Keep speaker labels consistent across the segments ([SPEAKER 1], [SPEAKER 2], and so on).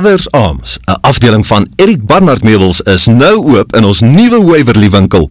[SPEAKER 1] Brothers Arms, 'n afdeling van Erik Barnard Meubels is nou oop in ons nuwe Waverly winkel.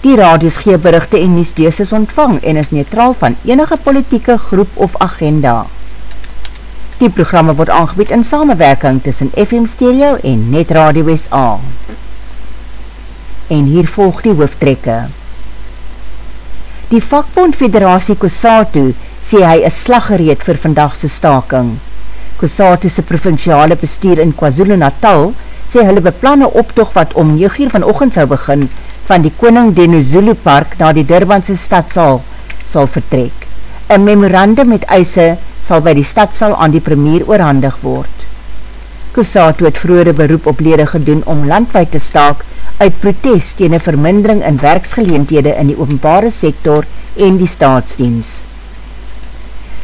[SPEAKER 2] Die radios gee berichte en nieuwsdeeses ontvang en is neutraal van enige politieke groep of agenda. Die programme word aangebied in samenwerking tussen FM Stereo en Net Radio SA. En hier volg die hoofdtrekke. Die vakbond Federatie Kosatu sê hy is slaggereed vir vandagse staking. Kosatu se provinciale bestuur in KwaZulu Natal sê hulle beplanne optocht wat om 9 uur vanochtend sou begin van die Koning Denozulu Park na die Durbanse stadsaal sal vertrek. Een memorandum met eise sal by die stadsaal aan die premier oorhandig word. Kusato het vroere beroep op lede gedoen om landwijd te staak uit protest tegen een vermindering in werksgeleendhede in die openbare sektor en die staatsdienst.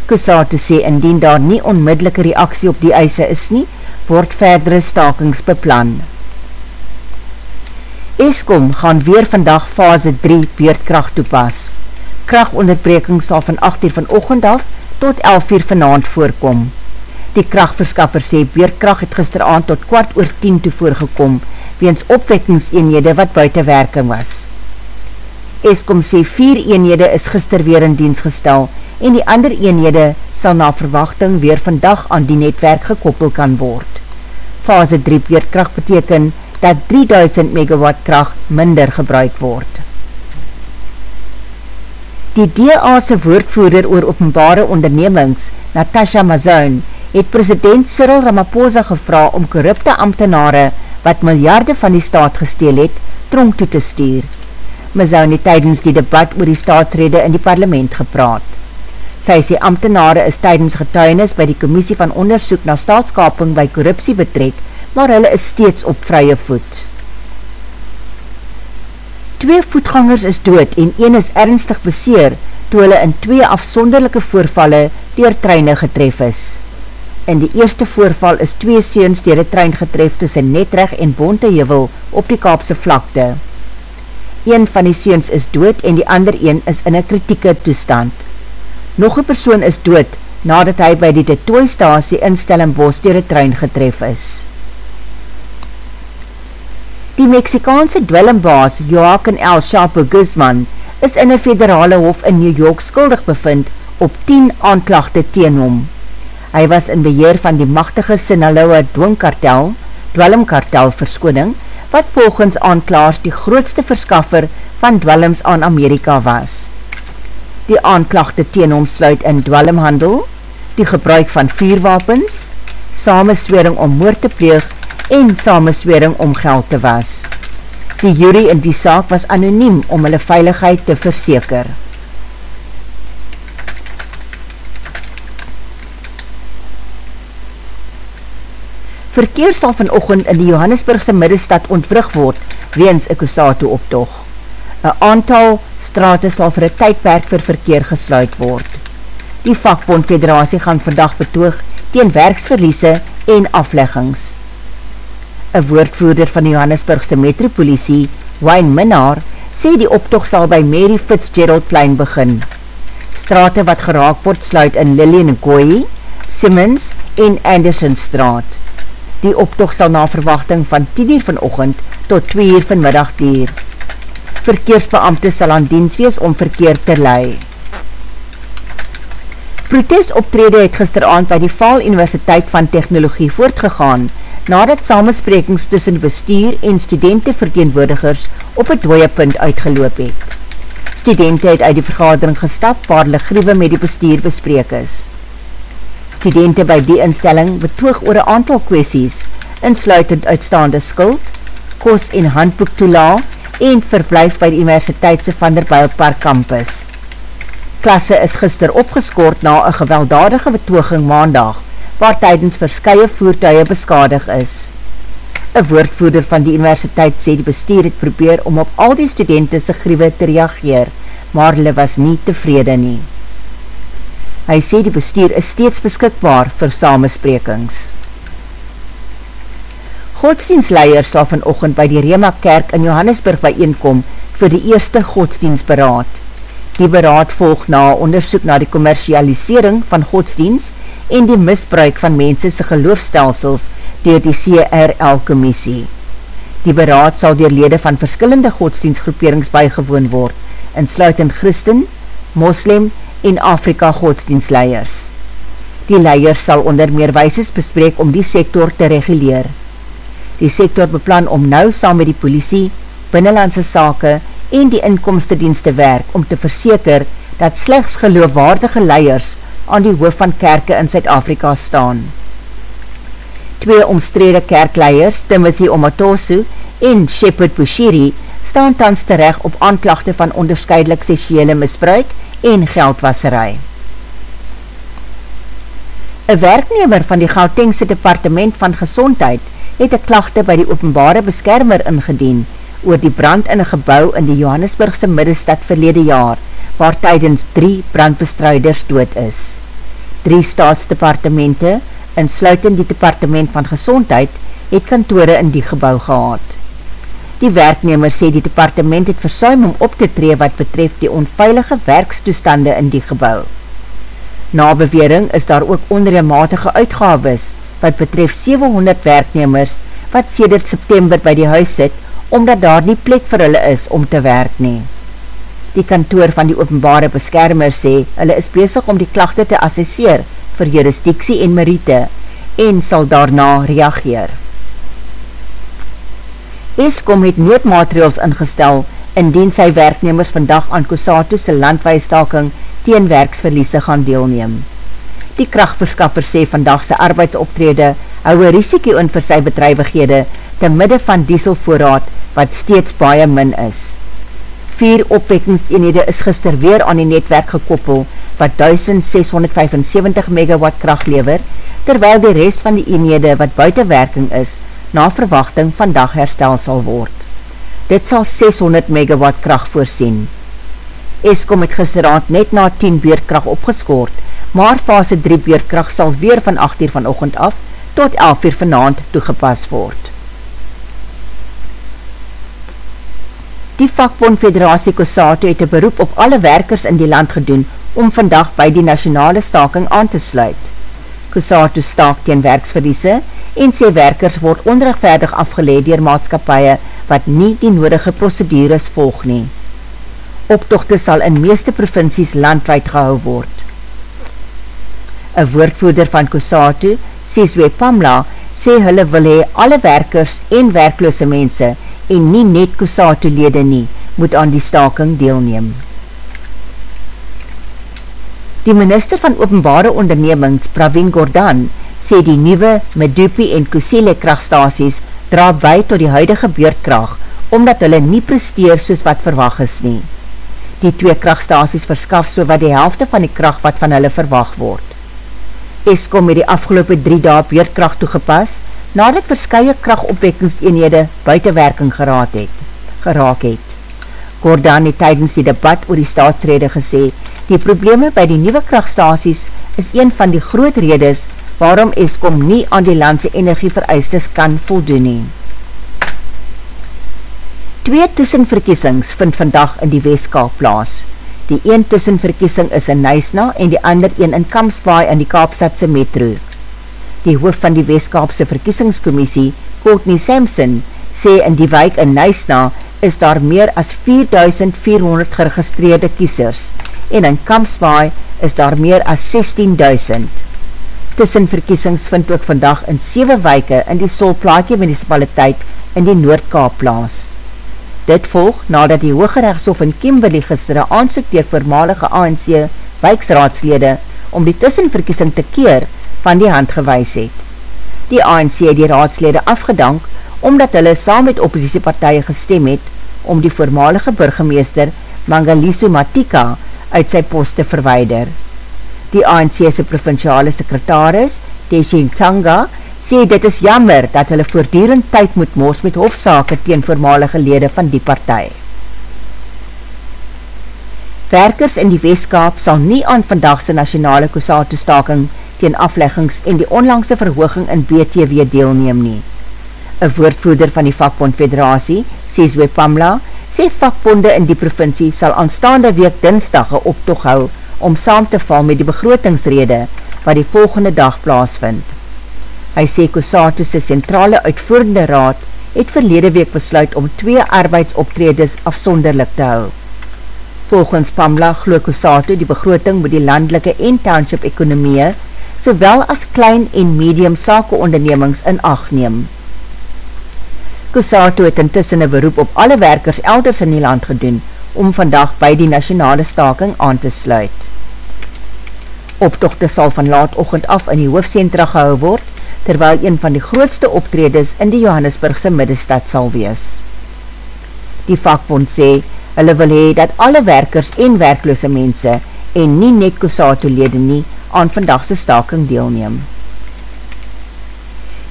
[SPEAKER 2] Kusato sê indien daar nie onmiddellike reaksie op die eise is nie, word verdere stakings beplan. Eskom gaan weer vandag fase 3 beurtkracht toepas. Krachtonderbreking sal van 8 uur van ochend af tot 11 uur vanavond voorkom. Die krachtverskaffer sê beurtkracht het gisteravond tot kwart oor 10 toe voorgekom, weens opwekkingseenhede wat buiten werking was. Eskom sê 4 eenhede is gister weer in diens gestel en die ander eenhede sal na verwachting weer vandag aan die netwerk gekoppel kan word. Fase 3 beurtkracht beteken dat 3000 megawatt kracht minder gebruik word. Die DA'se woordvoerder oor openbare ondernemings, Natasha Mazoun, het president Cyril Ramaphosa gevra om korrupte ambtenare wat miljarde van die staat gesteel het, tronk toe te stuur. Mazoun het tydens die debat oor die staatsrede in die parlement gepraat. Sy sê ambtenare is tydens getuienis by die commissie van onderzoek na staatskaping by korruptie betrek, maar hulle is steeds op vrye voet. Twee voetgangers is dood en een is ernstig beseer toe hulle in twee afsonderlijke voorvalle dier treine getref is. In die eerste voorval is twee seens dier die trein getref tussen Netreg en Bontehevel op die Kaapse vlakte. Een van die seens is dood en die ander een is in een kritieke toestand. Nog een persoon is dood nadat hy by die detooistasie in Stellenbosch dier die trein getref is. Die Mexikaanse dwellimbaas Joaquin El Chapo Guzman is in een federale hof in New York skuldig bevind op 10 aanklachte teen hom. Hy was in beheer van die machtige Sinaloa dwingkartel, dwellimkartel verskoning, wat volgens aanklaars die grootste verskaffer van dwellims aan Amerika was. Die aanklachte teen hom sluit in dwellimhandel, die gebruik van vuurwapens, samenswering om moord te pleeg en samenswering om geld te was. Die jury in die saak was anoniem om hulle veiligheid te verseker. Verkeer sal vanochtend in die Johannesburgse middenstad ontwrig word, weens een Kusato optog. Een aantal strate sal vir een tydperk vir verkeer gesluit word. Die vakbond federatie gaan vandag betoog teen werksverliese en afleggings. Een woordvoerder van die Johannesburgse metropolisie, Wayne Minnar, sê die optocht sal by Mary Fitzgerald plein begin. Strate wat geraak word sluit in Lillian Nkoi, Simmons en Anderson straat. Die optocht sal na verwachting van 10 uur van ochend tot 2 uur van middag dier. Verkeersbeamte sal aan diens wees om verkeer te lei. Protestoptrede het gisteravond by die Vaal Universiteit van Technologie voortgegaan, nadat samensprekings tussen bestuur en studentenverteenwoordigers op het dooie punt uitgeloop het. Studenten het uit die vergadering gestap waar hulle griewe met die bestuur bespreek is. Studenten by die instelling betoog oor een aantal kwesties, insluitend uitstaande skuld, kos en handboek toela en verblijf by die Universiteitse Vanderbijelpark campus. Klasse is gister opgeskoord na een gewelddadige betoging maandag, waar tydens verskye voertuie beskadig is. Een woordvoerder van die universiteit sê die bestuur het probeer om op al die studenten sy griewe te reageer, maar hulle was nie tevrede nie. Hy sê die bestuur is steeds beskikbaar vir samesprekings. Godsdienstleier sal vanochtend by die Rema Kerk in Johannesburg bijeenkom vir die eerste godsdienstberaad. Die beraad volg na onderzoek na die commercialisering van godsdienst en die misbruik van mensese geloofstelsels dier die CRL-commissie. Die beraad sal dier lede van verskillende godsdienstgroeperings bijgewoon word, insluitend Christen, Moslem en Afrika godsdienstleiers. Die leiers sal onder meer weises bespreek om die sektor te reguleer. Die sektor beplan om nou saam met die politie, binnenlandse sake en die inkomstedienste werk om te verseker dat slechts geloofwaardige leiers aan die hoof van kerke in Zuid-Afrika staan. Twee omstrede kerkleiers, Timothy Omatosu en Shepard Bushiri, staan tans terecht op aanklachte van onderscheidelik seksuele misbruik en geldwasserij. Een werknemer van die Gautengse Departement van Gezondheid het een klachte by die openbare beskermer ingedien oor die brand in een gebouw in die Johannesburgse middestad verlede jaar, waar tydens drie brandbestrijders dood is. Drie staatsdepartemente, insluitend die Departement van Gezondheid, het kantore in die gebouw gehad. Die werknemer sê die departement het versuim om op te tree wat betref die onveilige werkstoestande in die gebouw. Na bewering is daar ook onreematige uitgaves wat betref 700 werknemers wat sedert September by die huis sit omdat daar nie plek vir hulle is om te werk nie. Die kantoor van die openbare beskermer sê, hulle is bezig om die klachte te assesseer vir jurisdiksie en merite en sal daarna reageer. Eskom het noodmaterials ingestel indien sy werknemers vandag aan Kosato se landwijstaking teen werksverliese gaan deelneem. Die krachtverskaffer sê vandag sy arbeidsoptrede hou een risiko in vir sy bedrijvighede te midde van dieselvoorraad wat steeds baie min is. Vier opwekkingseenhede is gister weer aan die netwerk gekoppel wat 1675 megawatt kracht lever, terwyl die rest van die eenhede wat buitenwerking is, na verwachting vandag herstel sal word. Dit sal 600 megawatt kracht voorsien. Eskom het gisteravond net na 10 beerkracht opgeskoord, maar fase 3 beerkracht sal weer van 8 uur van ochend af tot 11 uur vanavond toegepas word. Die vakbond Federatie Kosato het een beroep op alle werkers in die land gedoen om vandag by die nationale staking aan te sluit. Kosato staak teen werksverliese en sê werkers word onrechtvaardig afgeleid dier maatskapie wat nie die nodige procedures volg nie. Optochte sal in meeste provincies landwijd gehou word. Een woordvoerder van Kosato, Seswe Pamla, sê hulle wil hee alle werkers en werkloose mense en nie net Kusato lede nie, moet aan die staking deelneem. Die minister van openbare ondernemings, Praveen Gordhan, sê die nieuwe Medupi en Kusele krachtstasies dra by tot die huidige beurtkracht, omdat hulle nie presteer soos wat verwag is nie. Die twee krachtstasies verskaf so wat die helfte van die kracht wat van hulle verwag word. Eskom het die afgelopen drie dae beurtkracht toegepas, nadat verskye krachtopwekkingseenhede buitenwerking geraad het, geraak het. Gordaan het tydens die debat oor die staatsrede gesê, die probleme by die nieuwe krachtstasies is een van die groot redes waarom Eskom nie aan die landse energievereistes kan voldoen nie. Twee tussenverkiesings vind vandag in die Westkaap plaas. Die een tussenverkiesing is in Nysna en die ander een in Kampsbaai in die Kaapstadse metro. Die hoof van die Westkaapse verkiesingskommissie, Courtney Sampson, sê in die wijk in Nysna is daar meer as 4400 geregistreerde kiesers en in Kampsbaai is daar meer as 16.000. Tussenverkiesings vind ook vandag in 7 wijke in die Solplaatje municipaliteit in die Noordkaap plaas. Dit volg nadat die Hooggerechtshof in Kimberley gister een aansoek dier voormalige ANC wijksraadslede om die tussenverkiesing te keer van die hand gewys het. Die ANC het die raadslede afgedank omdat hulle saam met oppositiepartije gestem het om die voormalige burgemeester Mangaliso Matika uit sy post te verweider. Die ANC'se provinciale sekretaris, Teshing Tsanga, sê dit is jammer dat hulle voordierend tyd moet moos met hofsake teen voormalige lede van die partij. Werkers in die Westkaap sal nie aan vandagse nationale Kosato staking teen afleggings en die onlangse verhooging in BTW deelneem nie. Een woordvoerder van die vakbond federatie, Ceswe Pamla, sê vakbonde in die provincie sal aanstaande week dinsdag een optog hou om saam te val met die begrotingsrede wat die volgende dag plaasvind. Hy sê Kosato se centrale uitvoerende raad het verlede week besluit om twee arbeidsoptredes afsonderlik te hou. Volgens Pamla glo Kosato die begroting moet die landelike en township ekonomie sowel as klein en medium sake ondernemings in acht neem. Kosato het intussen een beroep op alle werkers elders in die land gedoen om vandag by die nationale staking aan te sluit. Optochte sal van laat ochend af in die hoofdcentra gehou word, terwyl een van die grootste optredes in die Johannesburgse middestad sal wees. Die vakbond sê, Hulle wil hee dat alle werkers en werkloose mense en nie net Kosato lede nie aan vandagse staking deelneem.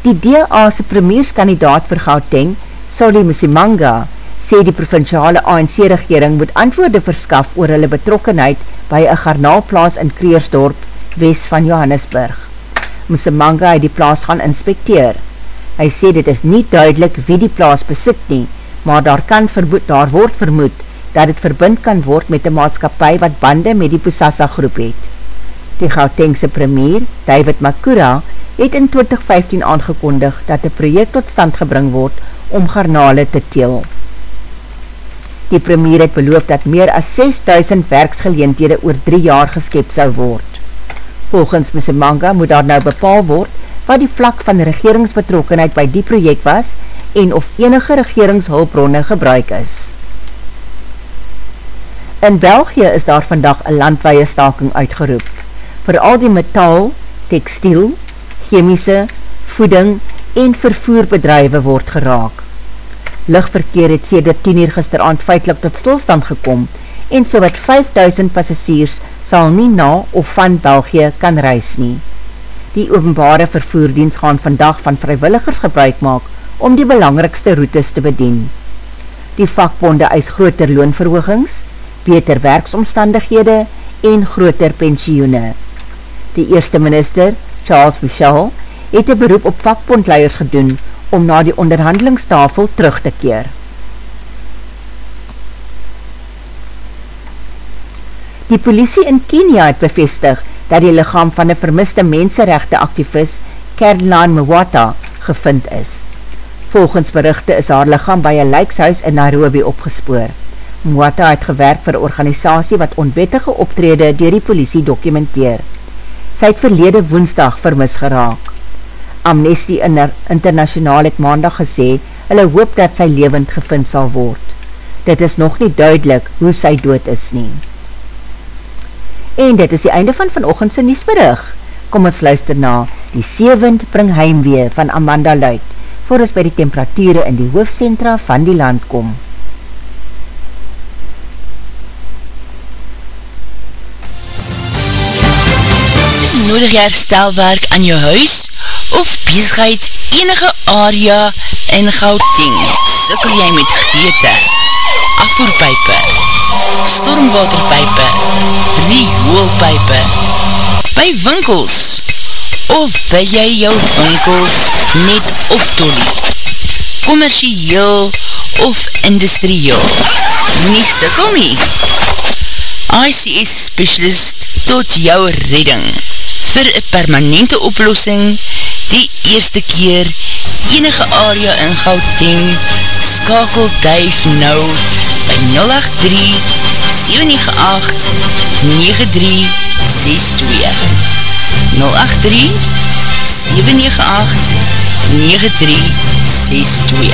[SPEAKER 2] Die DA's premierskandidaat vir Gauteng, Soli Musimanga, sê die provinciale ANC-regering moet antwoorde verskaf oor hulle betrokkenheid by een garnaalplaas in Kreersdorp, west van Johannesburg. Musimanga het die plaas gaan inspecteer. Hy sê dit is nie duidelik wie die plaas besit nie, maar daar, kan vermoed, daar word vermoed dat het verbind kan word met die maatskapie wat bande met die Pusasa groep het. Die Gautengse premier, David Makura, het in 2015 aangekondig dat die project tot stand gebring word om garnale te teel. Die premier het beloof dat meer as 6000 werksgeleendhede oor 3 jaar geskep sal word. Volgens Msimanga moet daar nou bepaal word wat die vlak van regeringsbetrokkenheid by die project was en of enige regeringshulpbronne gebruik is. In België is daar vandag een landweie staking uitgeroep. Voor al die metaal, tekstiel, chemische, voeding en vervoerbedrijwe word geraak. Lichtverkeer het sê dit 10 uur gisteravond feitlik tot stilstand gekom en so wat 5000 passasiers sal nie na of van België kan reis nie. Die openbare vervoerdienst gaan vandag van vrywilligers gebruik maak om die belangrikste routes te bedien. Die vakbonde eis groter loonverhoogings, beter werksomstandighede en groter pensioene. Die eerste minister, Charles Michel, het een beroep op vakbondleiers gedoen om na die onderhandelingstafel terug te keer. Die politie in Kenia het bevestig dat die lichaam van die vermiste menserechte activist Caroline Mwata gevind is. Volgens berichte is haar lichaam by een lijkshuis in Nairobi opgespoor. Mwata het gewerk vir organisatie wat onwettige optrede dier die politie dokumenteer. Sy het verlede woensdag vermis geraak. Amnesty Internationaal het maandag gesê, hulle hoop dat sy levend gevind sal word. Dit is nog nie duidelik hoe sy dood is nie. En dit is die einde van vanochtendse Niesberig. Kom ons luister na Die Seewind bring heimwee van Amanda Luit, voor ons by die temperatuur in die hoofdcentra van die land kom.
[SPEAKER 3] nodig jy herstelwerk aan jou huis of bezigheid enige area in Gauteng. Sikkel jy met geëte, afvoerpijpe, stormwaterpijpe, rioolpijpe, by winkels of wil jy jou winkel net optolie, commercieel of industrieel. Nie sikkel nie. ICS Specialist tot jou redding. Vir een permanente oplossing, die eerste keer, enige area in Gauteng, skakel duif nou by 083 798 9362 083 798 9362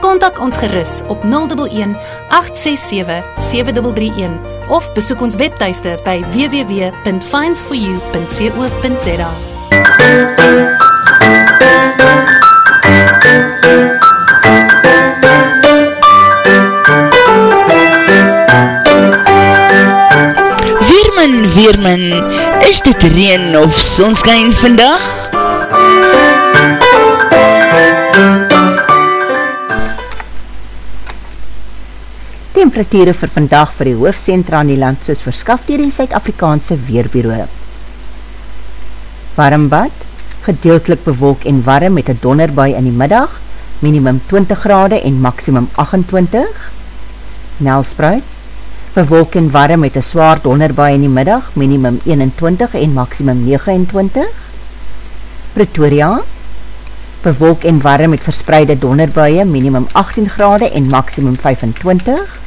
[SPEAKER 4] Kontak ons gerus op 011 867 7331 of besoek ons webtuiste by www.finesforyou.co.za.
[SPEAKER 3] Weermin, Weermin, is dit reen of sonskijn vandag?
[SPEAKER 2] Temperatuur vir vandag vir die hoofdcentra in die land soos verskaf dier die Suid-Afrikaanse Weerbureau. Warmbad, gedeeltelik bewolk en warm met een donderbui in die middag, minimum 20 grade en maximum 28. Nelspreid, bewolk en warm met een zwaar donderbui in die middag, minimum 21 en maximum 29. Pretoria, bewolk en warm met verspreide donderbuie, minimum 18 grade en maximum 25.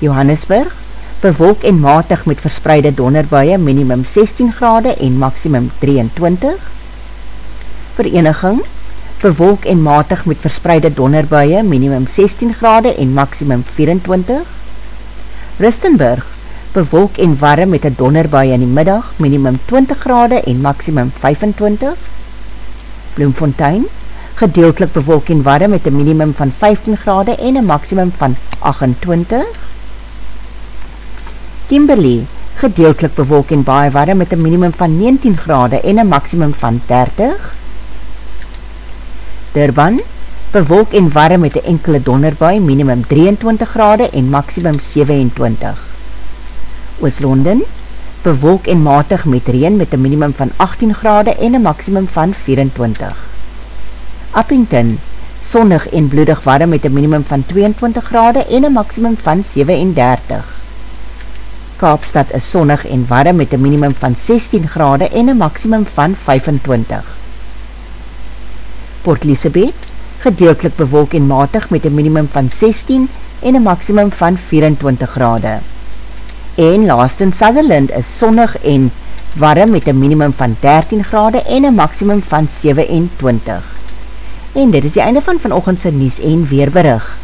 [SPEAKER 2] Johannesburg, bewolk en matig met verspreide donderbuie, minimum 16 grade en maximum 23. Vereniging, bewolk en matig met verspreide donderbuie, minimum 16 grade en maximum 24. Rustenburg, bewolk en warm met een donderbuie in die middag, minimum 20 grade en maximum 25. Bloemfontein, gedeeltelik bewolk en warm met een minimum van 15 grade en een maximum van 28. Kimberley, gedeeltelik bewolk en baie warm met een minimum van 19 grade en een maximum van 30. Durban, bewolk en warm met een enkele donderbui, minimum 23 grade en maximum 27. Ooslondon, bewolk en matig met reen met een minimum van 18 grade en een maximum van 24. Uppington, sonnig en bloedig warm met een minimum van 22 grade en een maximum van 37. Kaapstad is sonnig en warm met een minimum van 16 grade en een maximum van 25. Port Elizabeth, gedeeltelik bewolk en matig met een minimum van 16 en een maximum van 24 grade. En laatst in Sutherland is sonnig en warm met een minimum van 13 grade en een maximum van 27. En dit is die einde van vanochtendse Nies en Weerberig.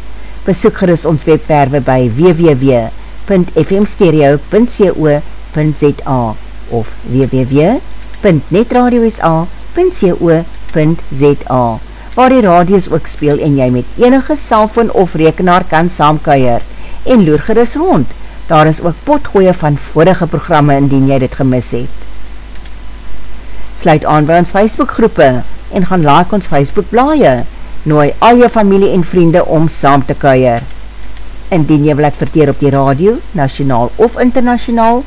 [SPEAKER 2] Besoek gerust ons webwerwe by www.nies.com www.fmstereo.co.za of www.netradiosa.co.za waar die radios ook speel en jy met enige cellfoon of rekenaar kan saamkuier en loer geris rond. Daar is ook potgooie van vorige programme indien jy dit gemis het. Sluit aan by ons Facebook groepe en gaan like ons Facebook blaie. Nooi al jou familie en vriende om saam te kuier. Indien jy wil adverteer op die radio, nationaal of internationaal,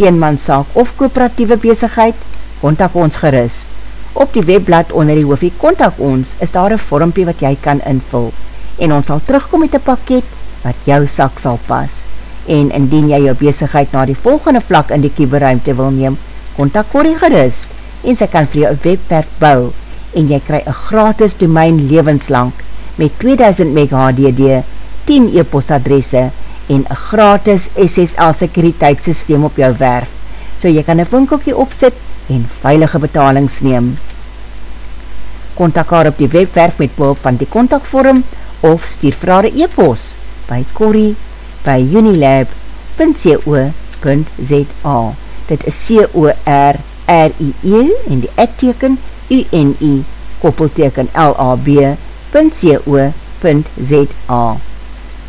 [SPEAKER 2] eenmanszaak of kooperatieve bezigheid, kontak ons geris. Op die webblad onder die hoofie kontak ons, is daar een vormpie wat jy kan invul, en ons sal terugkom met een pakket wat jou sak sal pas. En indien jy jou bezigheid na die volgende vlak in die kieberuimte wil neem, kontak Corrie geris, en sy kan vir jou een webwerf bou, en jy krij een gratis domein levenslang, met 2000 meg HDD, 10 e-postadresse en een gratis SSL sekuriteitssysteem op jou werf, so jy kan een winkelkie opzet en veilige betalings neem. Contact haar op die webwerf met behulp van die contactvorm of stuur vir haar e-post by Corrie by unilab.co.za Dit is C-O-R-R-I-E en die ekteken U-N-I koppelteken L-A-B.co.za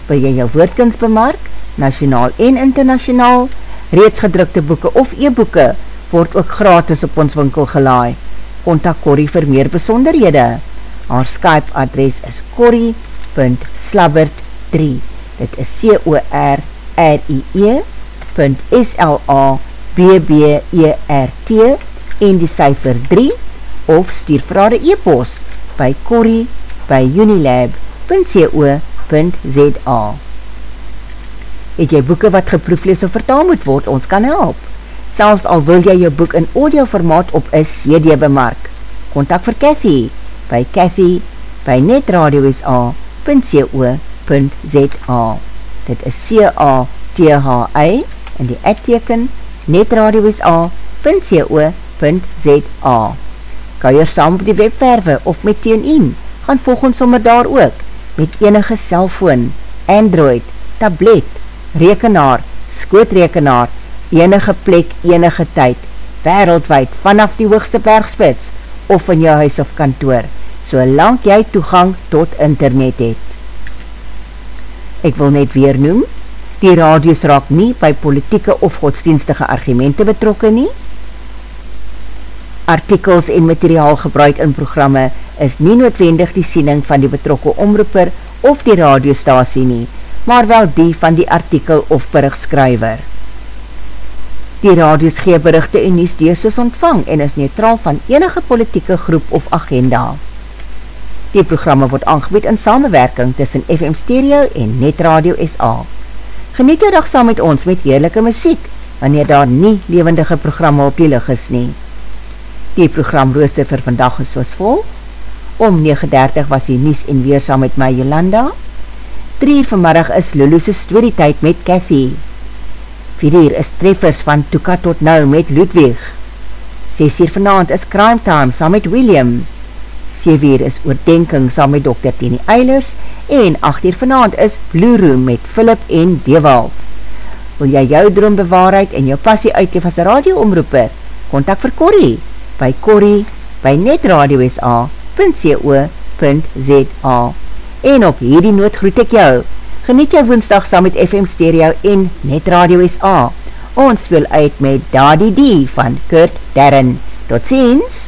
[SPEAKER 2] wil jy jou woordkens bemark, nationaal en internationaal, reeds gedrukte boeken of e-boeken, word ook gratis op ons winkel gelaai. Contact Corrie vir meer besonderhede. Haar Skype adres is corrie.slabbert3 Dit is C-O-R-R-I-E S-L-A-B-B-E-R-T en die cijfer 3 of stuur vrade e-post by corrie by unilab.co.za www.rsg.za Het jy boeke wat geproeflees of vertaal moet word, ons kan help. Selfs al wil jy jou boek in audio formaat op een CD bemark. Contact vir Cathy by Cathy by Net Radio SA Dit is C-A-T-H-I in die adteken netradiosa.co.za Kan jy saam op die webwerwe of met TuneIn, gaan volg ons sommer daar ook, met enige cellfoon, Android, tablet, rekenaar, skootrekenaar, enige plek, enige tyd, wereldwijd, vanaf die hoogste bergspits, of in jou huis of kantoor, so lang jy toegang tot internet het. Ek wil net weer noem, die radios raak nie by politieke of godsdienstige argumente betrokken nie. Artikels en materiaal gebruik in programme is nie noodwendig die siening van die betrokke omroeper of die radiostasie nie, maar wel die van die artikel of berichtskrywer. Die radios gee berichte en nies deesus ontvang en is neutraal van enige politieke groep of agenda. Die programme word aangebied in samenwerking tussen FM Stereo en Net Radio SA. Geniet jou dag saam met ons met heerlijke muziek, wanneer daar nie levendige programme op die lig is nie. Die programrooster vir vandag is soos vol. Om 9.30 was die Nies en Weer saam met my Jolanda. 3 uur vanmiddag is Lulu's storytijd met Cathy. 4 uur is treffers van Toeka tot nou met Ludwig. 6 uur vanavond is Crime Time saam met William. 7 uur is oordenking saam met Dr. Tini Eilers en 8 uur vanavond is Blue Room met Philip en Dewald. Wil jy jou droom bewaarheid en jou passie uitleef as radioomroeper? Contact vir Corrie by Corrie by netradio.sa.co.za En op hierdie noot groet ek jou. Geniet jou woensdag saam met FM Stereo en Net Radio SA. Ons speel uit met Daddy D van Kurt Darren. Tot ziens!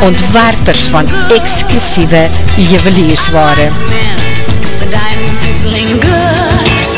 [SPEAKER 5] Ontwerpers van exclusieve juweliersware. But I'm feeling good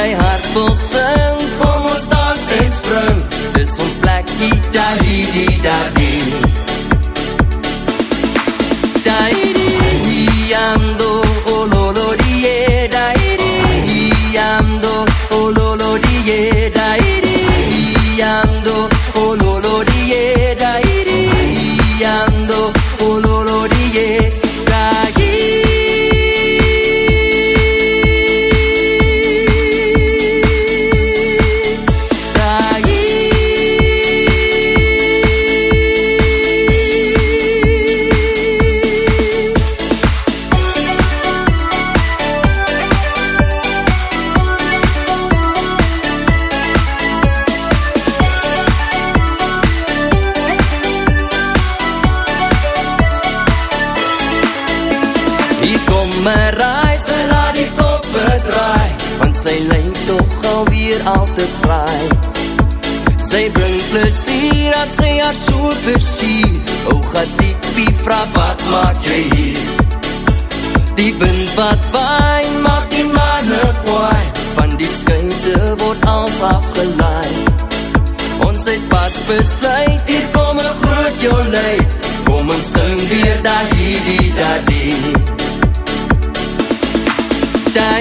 [SPEAKER 6] My hart wil sing, kom ons dans en spring. Dis ons plekkie, daar het pas besluit Hier kom een groot jou leid Kom en sing weer da hi di da di Da